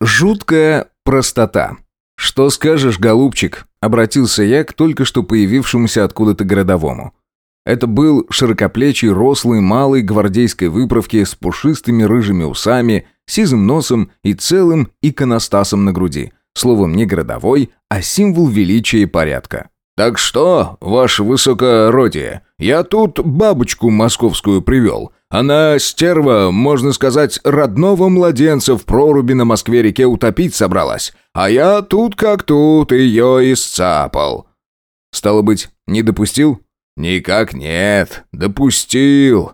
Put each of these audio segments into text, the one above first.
Жуткая простота. «Что скажешь, голубчик?» – обратился я к только что появившемуся откуда-то городовому. Это был широкоплечий, рослый, малый гвардейской выправки с пушистыми рыжими усами, сизым носом и целым иконостасом на груди. Словом, не городовой, а символ величия и порядка. «Так что, ваше высокородие, я тут бабочку московскую привел. Она, стерва, можно сказать, родного младенца в проруби на Москве-реке утопить собралась. А я тут как тут ее исцапал». «Стало быть, не допустил?» «Никак нет, допустил».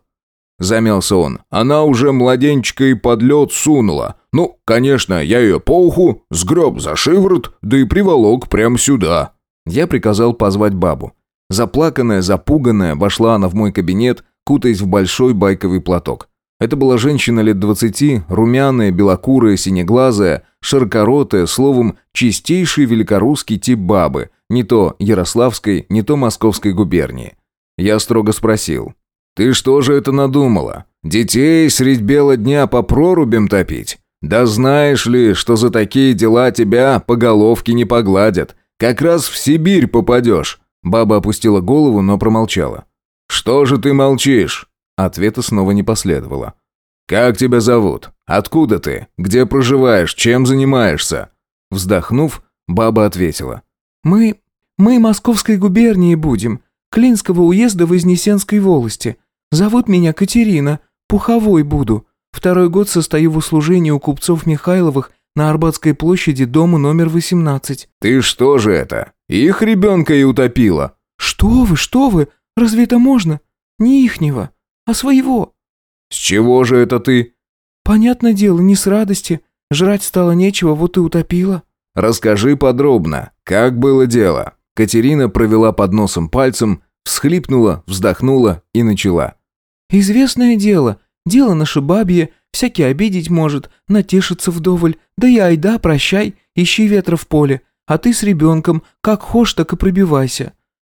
Замялся он. «Она уже младенчика и под лед сунула. Ну, конечно, я ее по уху, сгреб за шиворот, да и приволок прямо сюда». Я приказал позвать бабу. Заплаканная, запуганная, вошла она в мой кабинет, кутаясь в большой байковый платок. Это была женщина лет двадцати, румяная, белокурая, синеглазая, широкоротая, словом, чистейший великорусский тип бабы, не то Ярославской, не то Московской губернии. Я строго спросил. «Ты что же это надумала? Детей средь бела дня по прорубям топить? Да знаешь ли, что за такие дела тебя по головке не погладят? Как раз в Сибирь попадешь». Баба опустила голову, но промолчала. «Что же ты молчишь?» Ответа снова не последовало. «Как тебя зовут? Откуда ты? Где проживаешь? Чем занимаешься?» Вздохнув, баба ответила. «Мы... мы Московской губернии будем, Клинского уезда Вознесенской волости. Зовут меня Катерина, пуховой буду. Второй год состою в услужении у купцов Михайловых на Арбатской площади, дому номер 18». «Ты что же это? Их ребенка и утопила?» «Что вы, что вы? Разве это можно? Не ихнего, а своего». «С чего же это ты?» «Понятное дело, не с радости. Жрать стало нечего, вот и утопила». «Расскажи подробно, как было дело?» Катерина провела под носом пальцем, всхлипнула, вздохнула и начала. «Известное дело. Дело наше бабье, всякий обидеть может, натешиться вдоволь. Да и айда, прощай, ищи ветра в поле. А ты с ребенком, как хошь, так и пробивайся.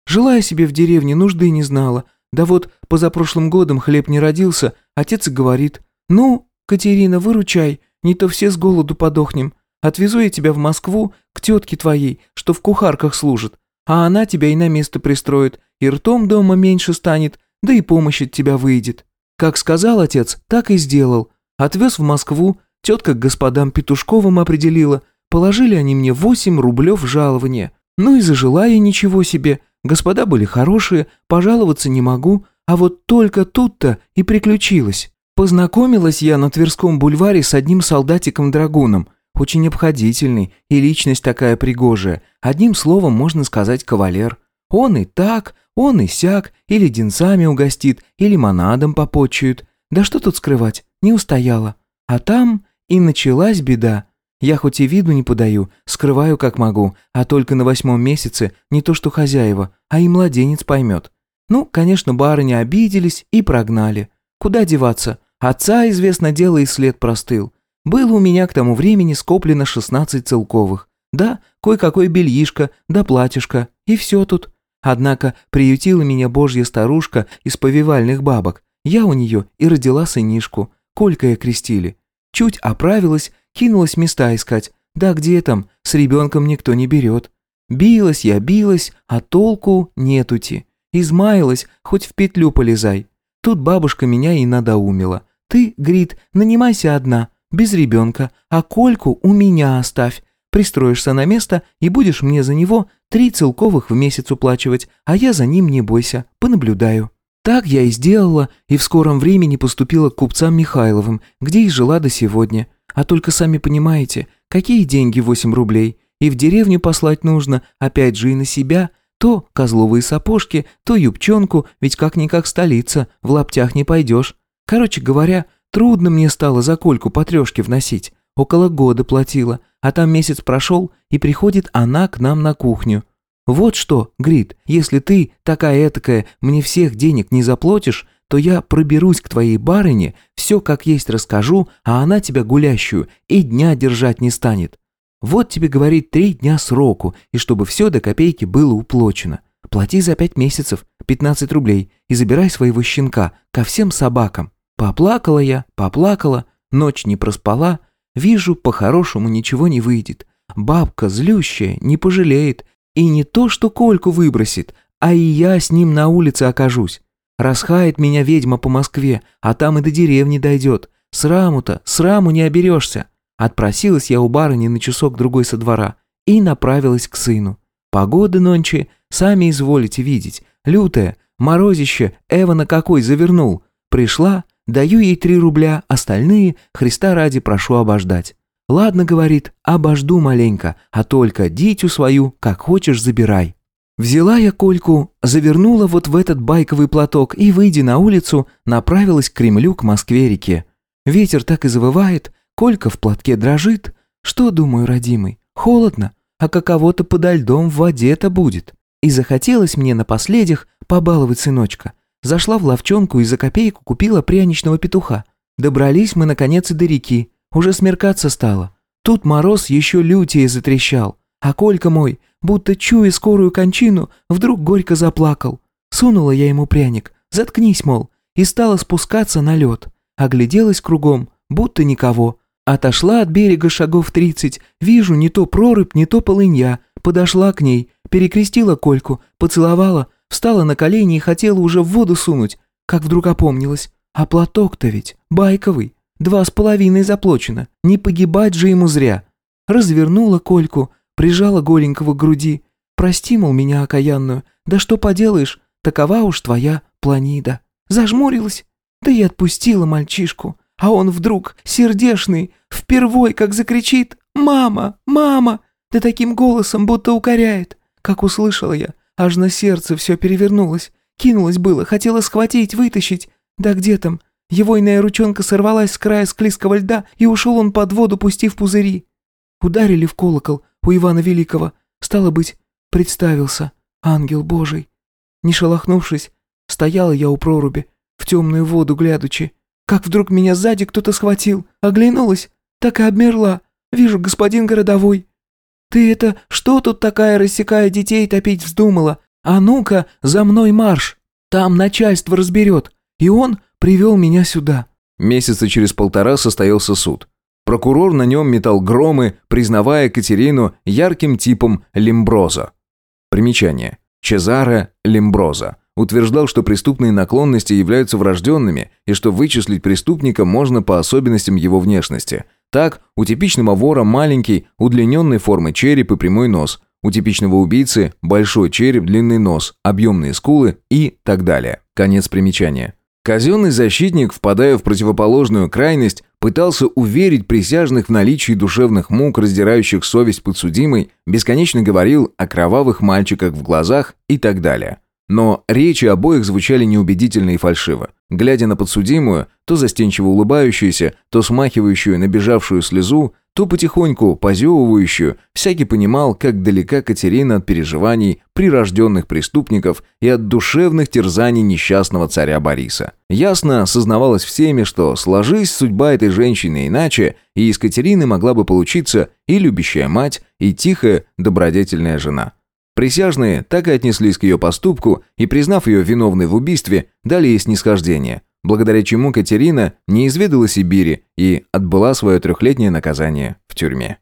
Жила я себе в деревне, нужды не знала. Да вот позапрошлым годом хлеб не родился, отец и говорит, «Ну, Катерина, выручай, не то все с голоду подохнем. Отвезу я тебя в Москву к тетке твоей, что в кухарках служит, а она тебя и на место пристроит, и ртом дома меньше станет, да и помощь от тебя выйдет». Как сказал отец, так и сделал. Отвез в Москву, тетка к господам Петушковым определила, положили они мне 8 рублев жалования. Ну и зажила я ничего себе, господа были хорошие, пожаловаться не могу, а вот только тут-то и приключилось. Познакомилась я на Тверском бульваре с одним солдатиком-драгуном, очень обходительный и личность такая пригожая, одним словом можно сказать кавалер. Он и так, он и сяк, и леденцами угостит, и лимонадом попочует. Да что тут скрывать, не устояла. А там и началась беда. Я хоть и виду не подаю, скрываю как могу, а только на восьмом месяце не то что хозяева, а и младенец поймет. Ну, конечно, барыни обиделись и прогнали. Куда деваться? Отца, известно дело, и след простыл. Было у меня к тому времени скоплено 16 целковых. Да, кое-какое бельишко, да платьишко, и все тут. Однако приютила меня божья старушка из повивальных бабок. Я у нее и родила сынишку. Колька я крестили. Чуть оправилась, кинулась места искать. Да где там, с ребенком никто не берет. Билась я, билась, а толку нетути. Измаялась, хоть в петлю полезай. Тут бабушка меня и надоумила. Ты, Грит, нанимайся одна, без ребенка, а Кольку у меня оставь. Пристроишься на место и будешь мне за него три целковых в месяц уплачивать, а я за ним не бойся, понаблюдаю». Так я и сделала, и в скором времени поступила к купцам Михайловым, где и жила до сегодня. А только сами понимаете, какие деньги 8 рублей? И в деревню послать нужно, опять же и на себя. То козловые сапожки, то юбчонку, ведь как-никак столица, в лаптях не пойдешь. Короче говоря, трудно мне стало за кольку по трешке вносить. Около года платила, а там месяц прошел, и приходит она к нам на кухню. Вот что, Грит, если ты, такая этакая, мне всех денег не заплатишь, то я проберусь к твоей барыне, все как есть расскажу, а она тебя гулящую и дня держать не станет. Вот тебе, говорит, три дня сроку, и чтобы все до копейки было уплочено. Плати за пять месяцев, 15 рублей, и забирай своего щенка ко всем собакам. Поплакала я, поплакала, ночь не проспала, Вижу, по-хорошему ничего не выйдет. Бабка злющая, не пожалеет. И не то, что Кольку выбросит, а и я с ним на улице окажусь. Расхает меня ведьма по Москве, а там и до деревни дойдет. Сраму-то, сраму не оберешься. Отпросилась я у барыни на часок-другой со двора и направилась к сыну. Погода нонче, сами изволите видеть. Лютая, морозище, Эва какой завернул. Пришла, даю ей три рубля, остальные, Христа ради, прошу обождать. Ладно, говорит, обожду маленько, а только дитю свою, как хочешь, забирай. Взяла я Кольку, завернула вот в этот байковый платок и, выйдя на улицу, направилась к Кремлю, к Москве-реке. Ветер так и завывает, Колька в платке дрожит. Что, думаю, родимый, холодно, а каково-то подо льдом в воде-то будет. И захотелось мне напоследях побаловать сыночка. Зашла в ловчонку и за копейку купила пряничного петуха. Добрались мы, наконец, и до реки. Уже смеркаться стало. Тут мороз еще лютее затрещал. А Колька мой, будто чуя скорую кончину, вдруг горько заплакал. Сунула я ему пряник. Заткнись, мол. И стала спускаться на лед. Огляделась кругом, будто никого. Отошла от берега шагов тридцать. Вижу, не то прорубь, не то полынья. Подошла к ней, перекрестила Кольку, поцеловала, встала на колени и хотела уже в воду сунуть, как вдруг опомнилась. А платок-то ведь байковый, два с половиной заплачено, не погибать же ему зря. Развернула Кольку, прижала голенького к груди. Прости, мол, меня окаянную, да что поделаешь, такова уж твоя планида. Зажмурилась, да и отпустила мальчишку. А он вдруг, сердешный, впервой как закричит «Мама! Мама!» Да таким голосом, будто укоряет. Как услышала я, аж на сердце все перевернулось. Кинулась было, хотела схватить, вытащить. Да где там? Его иная ручонка сорвалась с края склизкого льда, и ушел он под воду, пустив пузыри. Ударили в колокол у Ивана Великого. Стало быть, представился ангел Божий. Не шелохнувшись, стояла я у проруби, в темную воду глядучи. Как вдруг меня сзади кто-то схватил, оглянулась, так и обмерла. Вижу, господин городовой. «Ты это что тут такая, рассекая детей, топить вздумала? А ну-ка, за мной марш! Там начальство разберет!» И он привел меня сюда. Месяца через полтора состоялся суд. Прокурор на нем метал громы, признавая Катерину ярким типом лимброза. Примечание. Чезаре лимброза. Утверждал, что преступные наклонности являются врожденными и что вычислить преступника можно по особенностям его внешности – так, у типичного вора маленький, удлиненной формы череп и прямой нос. У типичного убийцы большой череп, длинный нос, объемные скулы и так далее. Конец примечания. Казенный защитник, впадая в противоположную крайность, пытался уверить присяжных в наличии душевных мук, раздирающих совесть подсудимой, бесконечно говорил о кровавых мальчиках в глазах и так далее. Но речи обоих звучали неубедительно и фальшиво. Глядя на подсудимую, то застенчиво улыбающуюся, то смахивающую набежавшую слезу, то потихоньку позевывающую, всякий понимал, как далека Катерина от переживаний прирожденных преступников и от душевных терзаний несчастного царя Бориса. Ясно осознавалось всеми, что сложись судьба этой женщины иначе, и из Катерины могла бы получиться и любящая мать, и тихая, добродетельная жена. Присяжные так и отнеслись к ее поступку и, признав ее виновной в убийстве, дали ей снисхождение, благодаря чему Катерина не изведала Сибири и отбыла свое трехлетнее наказание в тюрьме.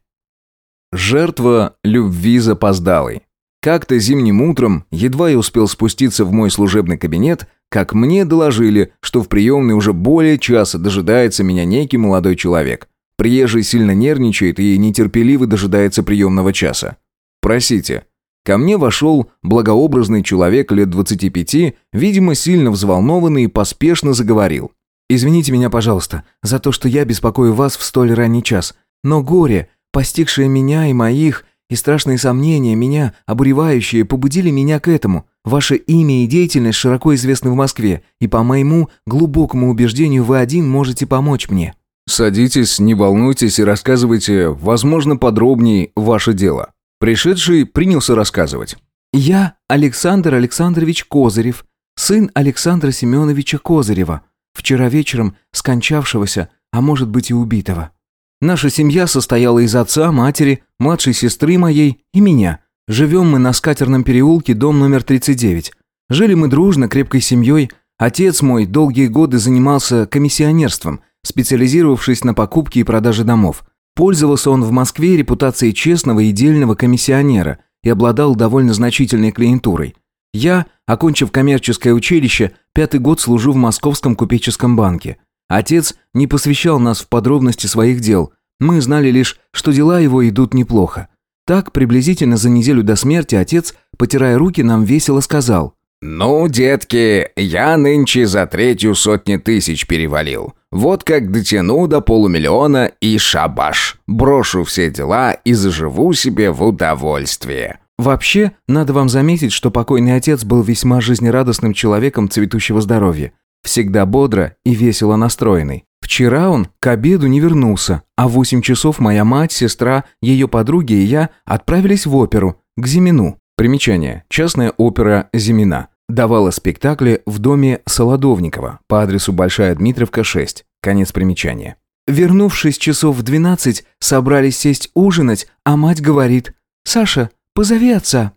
Жертва любви запоздалой. Как-то зимним утром, едва я успел спуститься в мой служебный кабинет, как мне доложили, что в приемной уже более часа дожидается меня некий молодой человек. Приезжий сильно нервничает и нетерпеливо дожидается приемного часа. «Просите», Ко мне вошел благообразный человек лет 25, видимо, сильно взволнованный и поспешно заговорил. «Извините меня, пожалуйста, за то, что я беспокою вас в столь ранний час. Но горе, постигшее меня и моих, и страшные сомнения, меня, обуревающие, побудили меня к этому. Ваше имя и деятельность широко известны в Москве, и по моему глубокому убеждению вы один можете помочь мне». «Садитесь, не волнуйтесь и рассказывайте, возможно, подробнее ваше дело». Пришедший принялся рассказывать. «Я Александр Александрович Козырев, сын Александра Семеновича Козырева, вчера вечером скончавшегося, а может быть и убитого. Наша семья состояла из отца, матери, младшей сестры моей и меня. Живем мы на Скатерном переулке, дом номер 39. Жили мы дружно, крепкой семьей. Отец мой долгие годы занимался комиссионерством, специализировавшись на покупке и продаже домов. Пользовался он в Москве репутацией честного и дельного комиссионера и обладал довольно значительной клиентурой. Я, окончив коммерческое училище, пятый год служу в Московском купеческом банке. Отец не посвящал нас в подробности своих дел. Мы знали лишь, что дела его идут неплохо. Так, приблизительно за неделю до смерти, отец, потирая руки, нам весело сказал. «Ну, детки, я нынче за третью сотни тысяч перевалил. Вот как дотяну до полумиллиона и шабаш. Брошу все дела и заживу себе в удовольствие». Вообще, надо вам заметить, что покойный отец был весьма жизнерадостным человеком цветущего здоровья. Всегда бодро и весело настроенный. Вчера он к обеду не вернулся, а в 8 часов моя мать, сестра, ее подруги и я отправились в оперу, к Зимину. Примечание. Частная опера «Зимина». Давала спектакли в доме Солодовникова по адресу Большая Дмитровка, 6. Конец примечания. Вернувшись часов в 12, собрались сесть ужинать, а мать говорит «Саша, позови отца».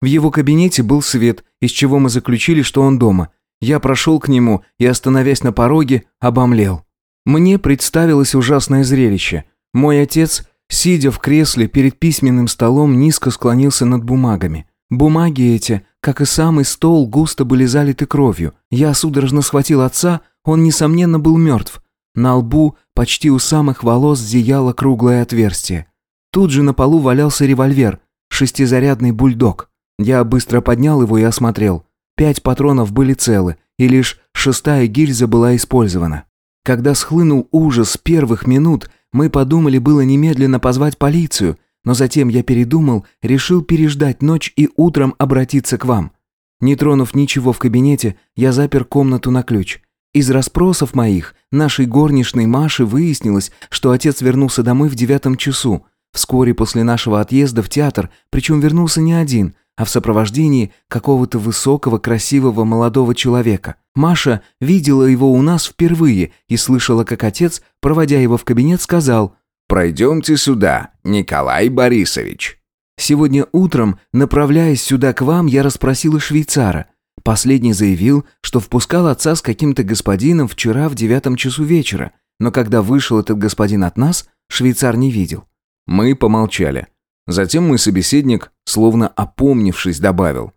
В его кабинете был свет, из чего мы заключили, что он дома. Я прошел к нему и, остановясь на пороге, обомлел. Мне представилось ужасное зрелище. Мой отец Сидя в кресле перед письменным столом, низко склонился над бумагами. Бумаги эти, как и самый стол, густо были залиты кровью. Я судорожно схватил отца, он, несомненно, был мертв. На лбу, почти у самых волос, зияло круглое отверстие. Тут же на полу валялся револьвер, шестизарядный бульдог. Я быстро поднял его и осмотрел. Пять патронов были целы, и лишь шестая гильза была использована. Когда схлынул ужас первых минут, мы подумали было немедленно позвать полицию, но затем я передумал, решил переждать ночь и утром обратиться к вам. Не тронув ничего в кабинете, я запер комнату на ключ. Из расспросов моих нашей горничной Маши выяснилось, что отец вернулся домой в девятом часу, вскоре после нашего отъезда в театр, причем вернулся не один, а в сопровождении какого-то высокого, красивого молодого человека. Маша видела его у нас впервые и слышала, как отец, проводя его в кабинет, сказал «Пройдемте сюда, Николай Борисович». Сегодня утром, направляясь сюда к вам, я расспросила швейцара. Последний заявил, что впускал отца с каким-то господином вчера в девятом часу вечера, но когда вышел этот господин от нас, швейцар не видел. Мы помолчали. Затем мой собеседник, словно опомнившись, добавил.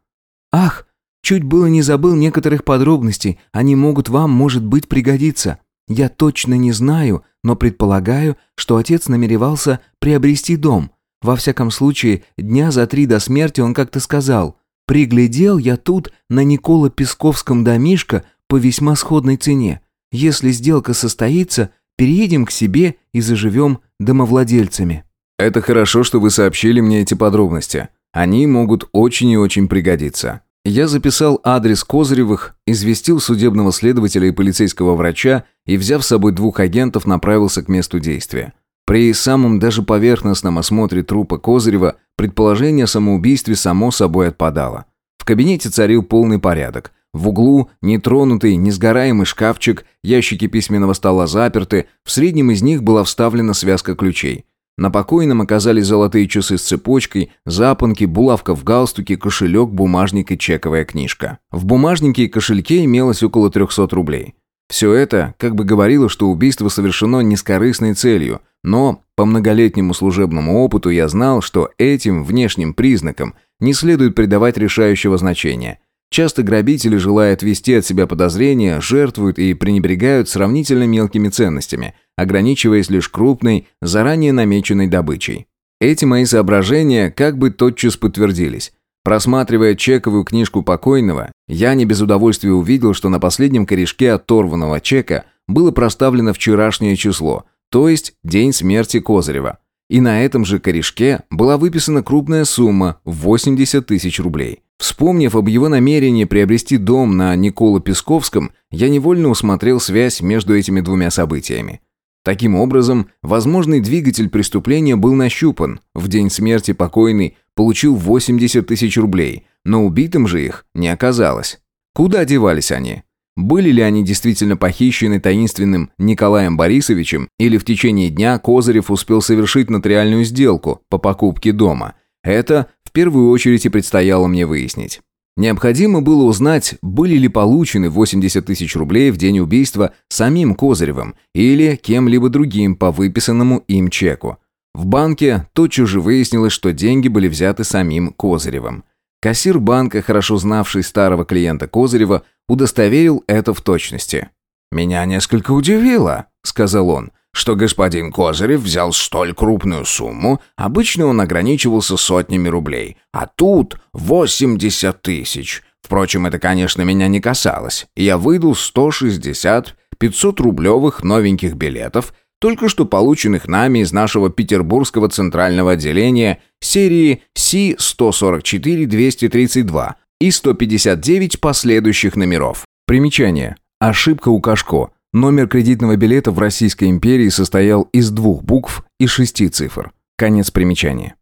«Ах, чуть было не забыл некоторых подробностей, они могут вам, может быть, пригодиться. Я точно не знаю, но предполагаю, что отец намеревался приобрести дом. Во всяком случае, дня за три до смерти он как-то сказал, «Приглядел я тут на Никола Песковском домишко по весьма сходной цене. Если сделка состоится, переедем к себе и заживем домовладельцами». Это хорошо, что вы сообщили мне эти подробности. Они могут очень и очень пригодиться. Я записал адрес Козыревых, известил судебного следователя и полицейского врача и, взяв с собой двух агентов, направился к месту действия. При самом даже поверхностном осмотре трупа Козырева предположение о самоубийстве само собой отпадало. В кабинете царил полный порядок. В углу нетронутый, несгораемый шкафчик, ящики письменного стола заперты, в среднем из них была вставлена связка ключей. На покойном оказались золотые часы с цепочкой, запонки, булавка в галстуке, кошелек, бумажник и чековая книжка. В бумажнике и кошельке имелось около 300 рублей. Все это как бы говорило, что убийство совершено не с корыстной целью, но по многолетнему служебному опыту я знал, что этим внешним признакам не следует придавать решающего значения. Часто грабители, желая отвести от себя подозрения, жертвуют и пренебрегают сравнительно мелкими ценностями, ограничиваясь лишь крупной, заранее намеченной добычей. Эти мои соображения как бы тотчас подтвердились. Просматривая чековую книжку покойного, я не без удовольствия увидел, что на последнем корешке оторванного чека было проставлено вчерашнее число, то есть день смерти Козырева. И на этом же корешке была выписана крупная сумма в 80 тысяч рублей. Вспомнив об его намерении приобрести дом на Никола Песковском, я невольно усмотрел связь между этими двумя событиями. Таким образом, возможный двигатель преступления был нащупан. В день смерти покойный получил 80 тысяч рублей, но убитым же их не оказалось. Куда девались они? Были ли они действительно похищены таинственным Николаем Борисовичем, или в течение дня Козырев успел совершить нотариальную сделку по покупке дома? Это в первую очередь и предстояло мне выяснить. Необходимо было узнать, были ли получены 80 тысяч рублей в день убийства самим Козыревым или кем-либо другим по выписанному им чеку. В банке тотчас же выяснилось, что деньги были взяты самим Козыревым. Кассир банка, хорошо знавший старого клиента Козырева, удостоверил это в точности. «Меня несколько удивило», — сказал он, «что господин Козырев взял столь крупную сумму, обычно он ограничивался сотнями рублей, а тут 80 тысяч. Впрочем, это, конечно, меня не касалось. Я выдал 160 500 рублевых новеньких билетов, только что полученных нами из нашего петербургского центрального отделения серии Си-144-232 и 159 последующих номеров. Примечание. Ошибка у Кашко. Номер кредитного билета в Российской империи состоял из двух букв и шести цифр. Конец примечания.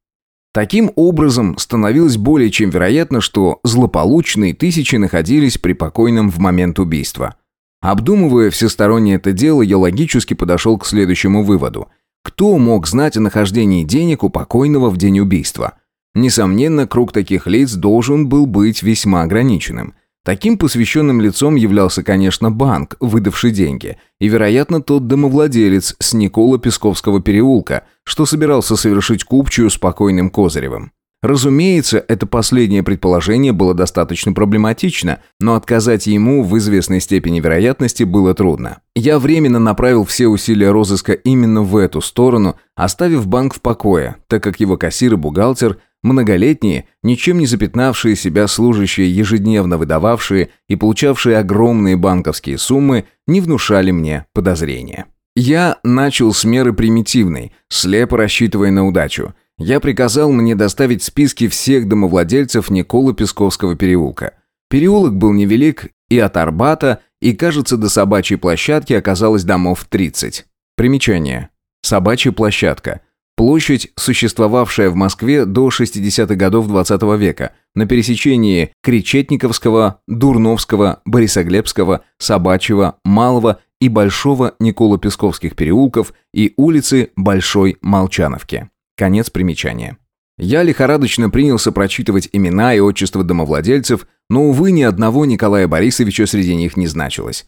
Таким образом, становилось более чем вероятно, что злополучные тысячи находились при покойном в момент убийства. Обдумывая всесторонне это дело, я логически подошел к следующему выводу. Кто мог знать о нахождении денег у покойного в день убийства? Несомненно, круг таких лиц должен был быть весьма ограниченным. Таким посвященным лицом являлся, конечно, банк, выдавший деньги, и, вероятно, тот домовладелец с Никола Песковского переулка, что собирался совершить купчую с покойным Козыревым. Разумеется, это последнее предположение было достаточно проблематично, но отказать ему в известной степени вероятности было трудно. Я временно направил все усилия розыска именно в эту сторону, оставив банк в покое, так как его кассир и бухгалтер – Многолетние, ничем не запятнавшие себя служащие, ежедневно выдававшие и получавшие огромные банковские суммы, не внушали мне подозрения. Я начал с меры примитивной, слепо рассчитывая на удачу – я приказал мне доставить списки всех домовладельцев Николы Песковского переулка. Переулок был невелик и от Арбата, и, кажется, до собачьей площадки оказалось домов 30. Примечание. Собачья площадка. Площадь, существовавшая в Москве до 60-х годов XX -го века, на пересечении Кречетниковского, Дурновского, Борисоглебского, Собачьего, Малого и Большого Николо-Песковских переулков и улицы Большой Молчановки. Конец примечания. Я лихорадочно принялся прочитывать имена и отчества домовладельцев, но, увы, ни одного Николая Борисовича среди них не значилось.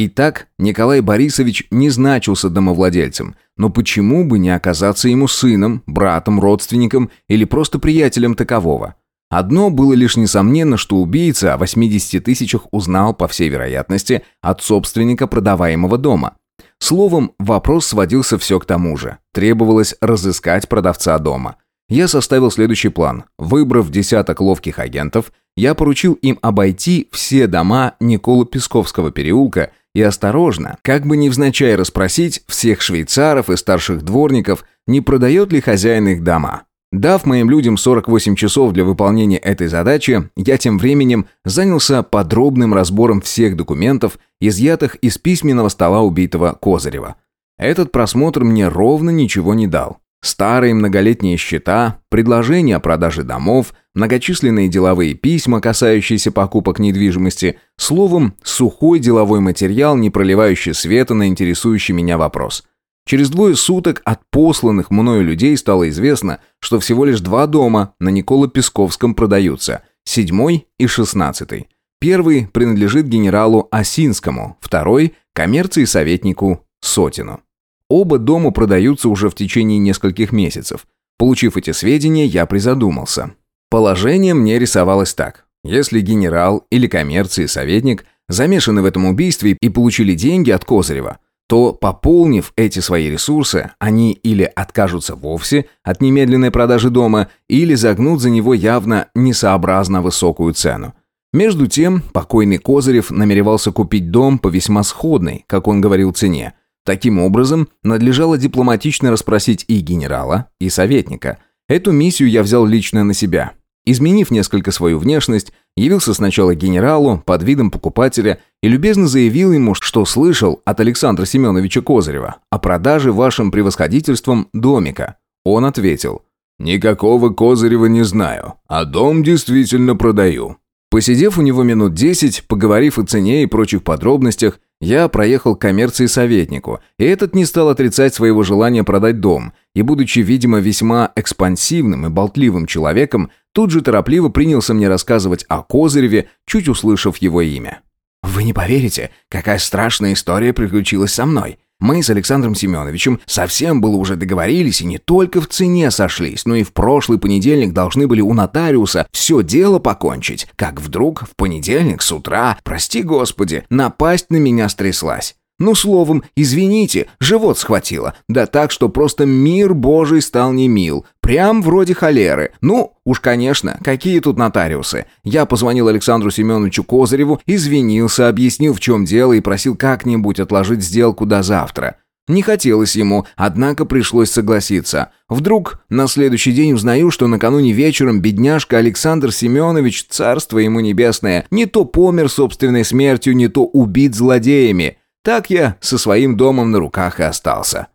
Итак, Николай Борисович не значился домовладельцем, но почему бы не оказаться ему сыном, братом, родственником или просто приятелем такового? Одно было лишь несомненно, что убийца о 80 тысячах узнал, по всей вероятности, от собственника продаваемого дома. Словом, вопрос сводился все к тому же. Требовалось разыскать продавца дома. Я составил следующий план. Выбрав десяток ловких агентов, я поручил им обойти все дома Николы Песковского переулка и осторожно, как бы невзначай расспросить всех швейцаров и старших дворников, не продает ли хозяин их дома. Дав моим людям 48 часов для выполнения этой задачи, я тем временем занялся подробным разбором всех документов, изъятых из письменного стола убитого Козырева. Этот просмотр мне ровно ничего не дал. Старые многолетние счета, предложения о продаже домов, многочисленные деловые письма, касающиеся покупок недвижимости, словом, сухой деловой материал, не проливающий света на интересующий меня вопрос – Через двое суток от посланных мною людей стало известно, что всего лишь два дома на Николо-Песковском продаются, седьмой и шестнадцатый. Первый принадлежит генералу Осинскому, второй – коммерции советнику Сотину. Оба дома продаются уже в течение нескольких месяцев. Получив эти сведения, я призадумался. Положение мне рисовалось так. Если генерал или коммерции советник замешаны в этом убийстве и получили деньги от Козырева – то, пополнив эти свои ресурсы, они или откажутся вовсе от немедленной продажи дома, или загнут за него явно несообразно высокую цену. Между тем, покойный Козырев намеревался купить дом по весьма сходной, как он говорил, цене. Таким образом, надлежало дипломатично расспросить и генерала, и советника. Эту миссию я взял лично на себя. Изменив несколько свою внешность, явился сначала генералу под видом покупателя и любезно заявил ему, что слышал от Александра Семеновича Козырева о продаже вашим превосходительством домика. Он ответил, «Никакого Козырева не знаю, а дом действительно продаю». Посидев у него минут десять, поговорив о цене и прочих подробностях, я проехал к коммерции советнику, и этот не стал отрицать своего желания продать дом, и, будучи, видимо, весьма экспансивным и болтливым человеком, тут же торопливо принялся мне рассказывать о Козыреве, чуть услышав его имя. «Вы не поверите, какая страшная история приключилась со мной. Мы с Александром Семеновичем совсем было уже договорились и не только в цене сошлись, но и в прошлый понедельник должны были у нотариуса все дело покончить. Как вдруг в понедельник с утра, прости господи, напасть на меня стряслась. Ну, словом, извините, живот схватило. Да так, что просто мир божий стал не мил. Прям вроде холеры. Ну, уж конечно, какие тут нотариусы. Я позвонил Александру Семеновичу Козыреву, извинился, объяснил, в чем дело и просил как-нибудь отложить сделку до завтра. Не хотелось ему, однако пришлось согласиться. Вдруг на следующий день узнаю, что накануне вечером бедняжка Александр Семенович, царство ему небесное, не то помер собственной смертью, не то убит злодеями. Так я со своим домом на руках и остался.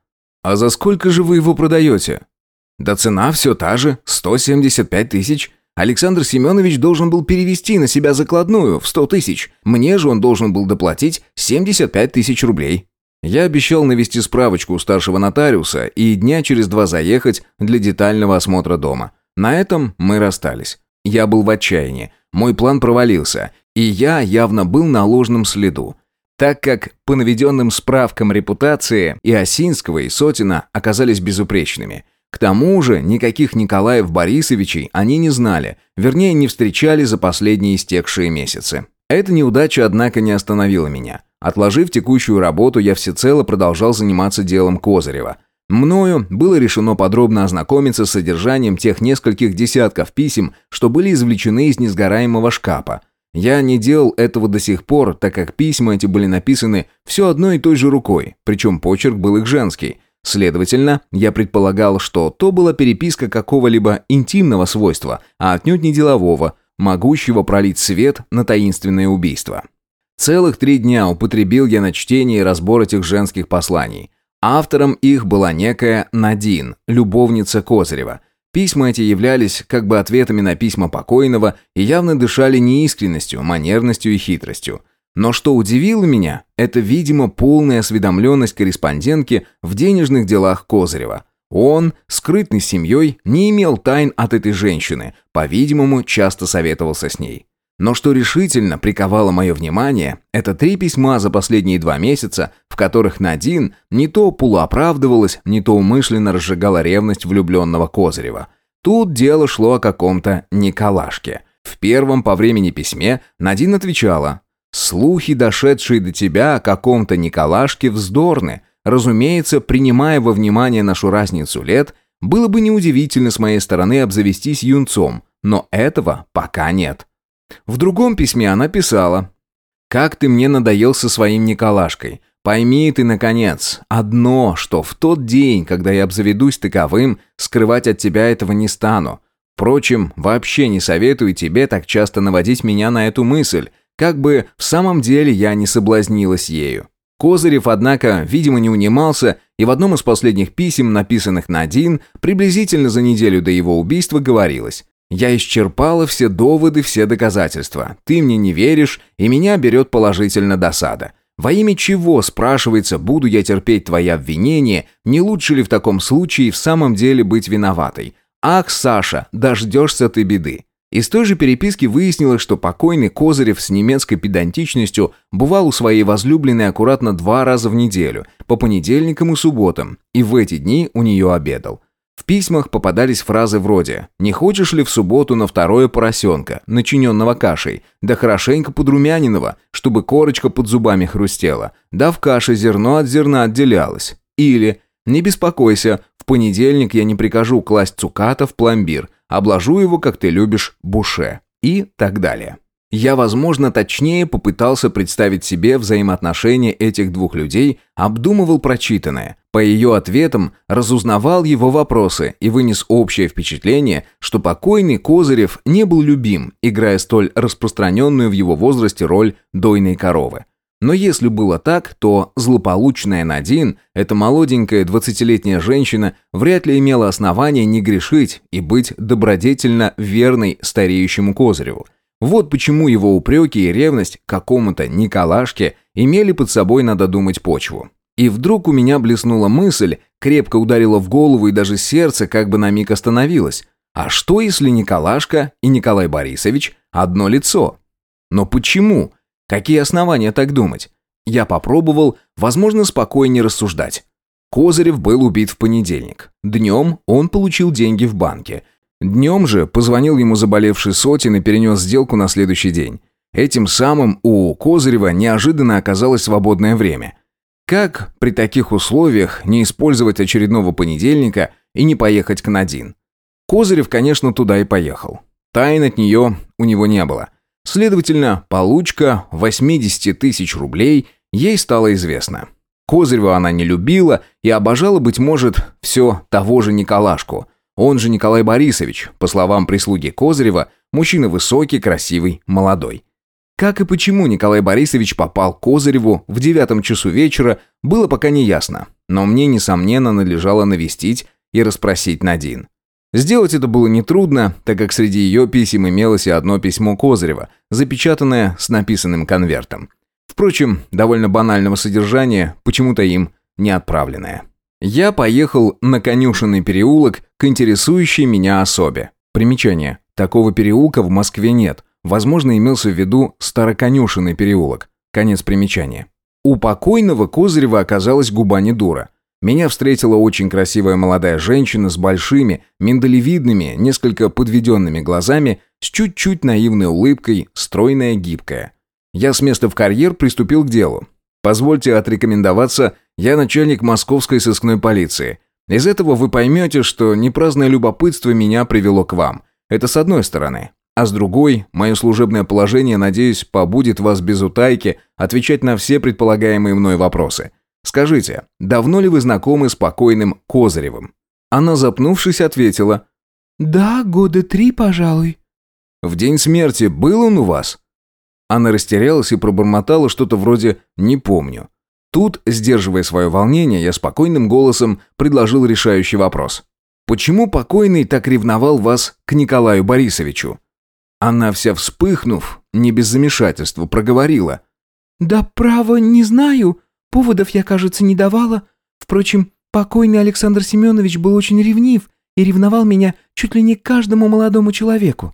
А за сколько же вы его продаете? Да цена все та же, 175 тысяч. Александр Семенович должен был перевести на себя закладную в 100 тысяч. Мне же он должен был доплатить 75 тысяч рублей. Я обещал навести справочку у старшего нотариуса и дня через два заехать для детального осмотра дома. На этом мы расстались. Я был в отчаянии. Мой план провалился, и я явно был на ложном следу так как по наведенным справкам репутации и Осинского, и Сотина оказались безупречными. К тому же никаких Николаев Борисовичей они не знали, вернее, не встречали за последние истекшие месяцы. Эта неудача, однако, не остановила меня. Отложив текущую работу, я всецело продолжал заниматься делом Козырева. Мною было решено подробно ознакомиться с содержанием тех нескольких десятков писем, что были извлечены из несгораемого шкафа – я не делал этого до сих пор, так как письма эти были написаны все одной и той же рукой, причем почерк был их женский. Следовательно, я предполагал, что то была переписка какого-либо интимного свойства, а отнюдь не делового, могущего пролить свет на таинственное убийство. Целых три дня употребил я на чтение и разбор этих женских посланий. Автором их была некая Надин, любовница Козырева – Письма эти являлись как бы ответами на письма покойного и явно дышали неискренностью, манерностью и хитростью. Но что удивило меня, это, видимо, полная осведомленность корреспондентки в денежных делах Козырева. Он, скрытный семьей, не имел тайн от этой женщины, по-видимому, часто советовался с ней. Но что решительно приковало мое внимание, это три письма за последние два месяца, в которых Надин не то полуоправдывалась, не то умышленно разжигала ревность влюбленного Козырева. Тут дело шло о каком-то Николашке. В первом по времени письме Надин отвечала «Слухи, дошедшие до тебя о каком-то Николашке, вздорны. Разумеется, принимая во внимание нашу разницу лет, было бы неудивительно с моей стороны обзавестись юнцом, но этого пока нет». В другом письме она писала «Как ты мне надоел со своим Николашкой. Пойми ты, наконец, одно, что в тот день, когда я обзаведусь таковым, скрывать от тебя этого не стану. Впрочем, вообще не советую тебе так часто наводить меня на эту мысль, как бы в самом деле я не соблазнилась ею». Козырев, однако, видимо, не унимался, и в одном из последних писем, написанных на один, приблизительно за неделю до его убийства, говорилось я исчерпала все доводы, все доказательства. Ты мне не веришь, и меня берет положительно досада. Во имя чего, спрашивается, буду я терпеть твои обвинения, не лучше ли в таком случае в самом деле быть виноватой? Ах, Саша, дождешься ты беды. Из той же переписки выяснилось, что покойный Козырев с немецкой педантичностью бывал у своей возлюбленной аккуратно два раза в неделю, по понедельникам и субботам, и в эти дни у нее обедал. В письмах попадались фразы вроде «Не хочешь ли в субботу на второе поросенка, начиненного кашей, да хорошенько подрумяненного, чтобы корочка под зубами хрустела, да в каше зерно от зерна отделялось?» Или «Не беспокойся, в понедельник я не прикажу класть цуката в пломбир, обложу его, как ты любишь, буше» и так далее. Я, возможно, точнее попытался представить себе взаимоотношения этих двух людей, обдумывал прочитанное. По ее ответам разузнавал его вопросы и вынес общее впечатление, что покойный Козырев не был любим, играя столь распространенную в его возрасте роль дойной коровы. Но если было так, то злополучная Надин, эта молоденькая двадцатилетняя женщина, вряд ли имела основания не грешить и быть добродетельно верной стареющему Козыреву. Вот почему его упреки и ревность к какому-то Николашке имели под собой, надо думать, почву. И вдруг у меня блеснула мысль, крепко ударила в голову и даже сердце как бы на миг остановилось. А что, если Николашка и Николай Борисович одно лицо? Но почему? Какие основания так думать? Я попробовал, возможно, спокойнее рассуждать. Козырев был убит в понедельник. Днем он получил деньги в банке. Днем же позвонил ему заболевший Сотин и перенес сделку на следующий день. Этим самым у Козырева неожиданно оказалось свободное время. Как при таких условиях не использовать очередного понедельника и не поехать к Надин? Козырев, конечно, туда и поехал. Тайн от нее у него не было. Следовательно, получка 80 тысяч рублей ей стала известна. Козырева она не любила и обожала, быть может, все того же Николашку. Он же Николай Борисович, по словам прислуги Козырева, мужчина высокий, красивый, молодой. Как и почему Николай Борисович попал к Козыреву в девятом часу вечера, было пока не ясно, но мне, несомненно, надлежало навестить и расспросить Надин. Сделать это было нетрудно, так как среди ее писем имелось и одно письмо Козырева, запечатанное с написанным конвертом. Впрочем, довольно банального содержания, почему-то им не отправленное. Я поехал на конюшенный переулок к интересующей меня особе. Примечание. Такого переулка в Москве нет. Возможно, имелся в виду Староконюшенный переулок. Конец примечания. У покойного Козырева оказалась губа не дура. Меня встретила очень красивая молодая женщина с большими, миндалевидными, несколько подведенными глазами, с чуть-чуть наивной улыбкой, стройная, гибкая. Я с места в карьер приступил к делу. Позвольте отрекомендоваться, я начальник московской сыскной полиции. Из этого вы поймете, что непраздное любопытство меня привело к вам. Это с одной стороны. А с другой, мое служебное положение, надеюсь, побудет вас без утайки отвечать на все предполагаемые мной вопросы. Скажите, давно ли вы знакомы с покойным Козыревым?» Она, запнувшись, ответила. «Да, года три, пожалуй». «В день смерти был он у вас?» Она растерялась и пробормотала что-то вроде «не помню». Тут, сдерживая свое волнение, я спокойным голосом предложил решающий вопрос. «Почему покойный так ревновал вас к Николаю Борисовичу?» Она вся вспыхнув, не без замешательства, проговорила. «Да право, не знаю. Поводов я, кажется, не давала. Впрочем, покойный Александр Семенович был очень ревнив и ревновал меня чуть ли не каждому молодому человеку».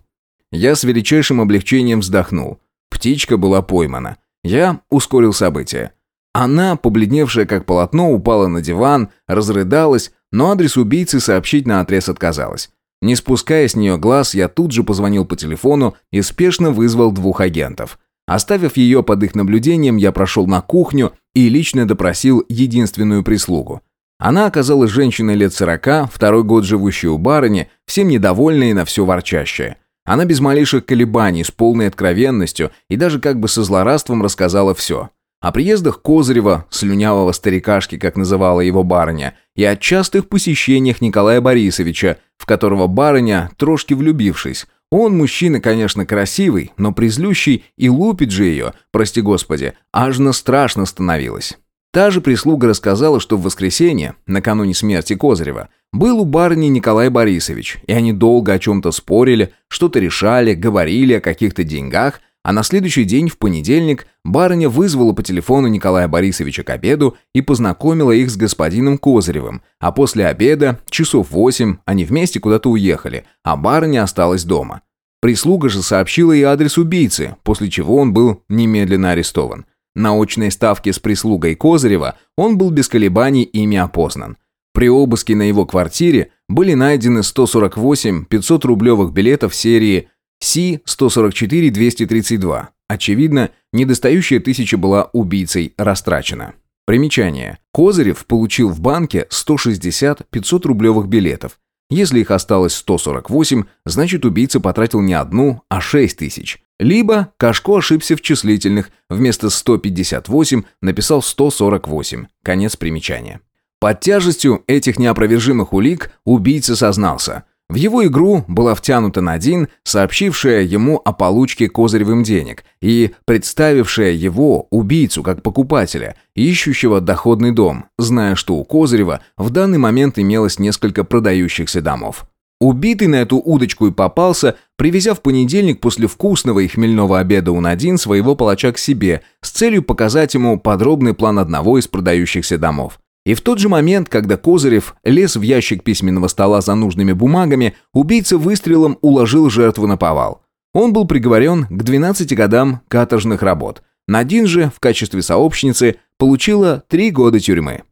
Я с величайшим облегчением вздохнул. Птичка была поймана. Я ускорил события. Она, побледневшая как полотно, упала на диван, разрыдалась, но адрес убийцы сообщить на отрез отказалась. Не спуская с нее глаз, я тут же позвонил по телефону и спешно вызвал двух агентов. Оставив ее под их наблюдением, я прошел на кухню и лично допросил единственную прислугу. Она оказалась женщиной лет сорока, второй год живущей у барыни, всем недовольная и на все ворчащая. Она без малейших колебаний, с полной откровенностью и даже как бы со злорадством рассказала все. О приездах Козырева, слюнявого старикашки, как называла его барыня, и о частых посещениях Николая Борисовича, в которого барыня, трошки влюбившись, он мужчина, конечно, красивый, но призлющий и лупит же ее, прости господи, аж на страшно становилось. Та же прислуга рассказала, что в воскресенье, накануне смерти Козырева, был у барыни Николай Борисович, и они долго о чем-то спорили, что-то решали, говорили о каких-то деньгах, а на следующий день, в понедельник, барыня вызвала по телефону Николая Борисовича к обеду и познакомила их с господином Козыревым, а после обеда, часов восемь, они вместе куда-то уехали, а барыня осталась дома. Прислуга же сообщила и адрес убийцы, после чего он был немедленно арестован. На очной ставке с прислугой Козырева он был без колебаний ими опознан. При обыске на его квартире были найдены 148 500-рублевых билетов серии Си-144-232. Очевидно, недостающая тысяча была убийцей растрачена. Примечание. Козырев получил в банке 160 500-рублевых билетов. Если их осталось 148, значит убийца потратил не одну, а 6 тысяч. Либо Кашко ошибся в числительных, вместо 158 написал 148. Конец примечания. Под тяжестью этих неопровержимых улик убийца сознался. В его игру была втянута Надин, сообщившая ему о получке Козыревым денег и представившая его, убийцу, как покупателя, ищущего доходный дом, зная, что у Козырева в данный момент имелось несколько продающихся домов. Убитый на эту удочку и попался, привезя в понедельник после вкусного и хмельного обеда у Надин своего палача к себе с целью показать ему подробный план одного из продающихся домов. И в тот же момент, когда Козырев лез в ящик письменного стола за нужными бумагами, убийца выстрелом уложил жертву на повал. Он был приговорен к 12 годам каторжных работ. Надин же в качестве сообщницы получила три года тюрьмы.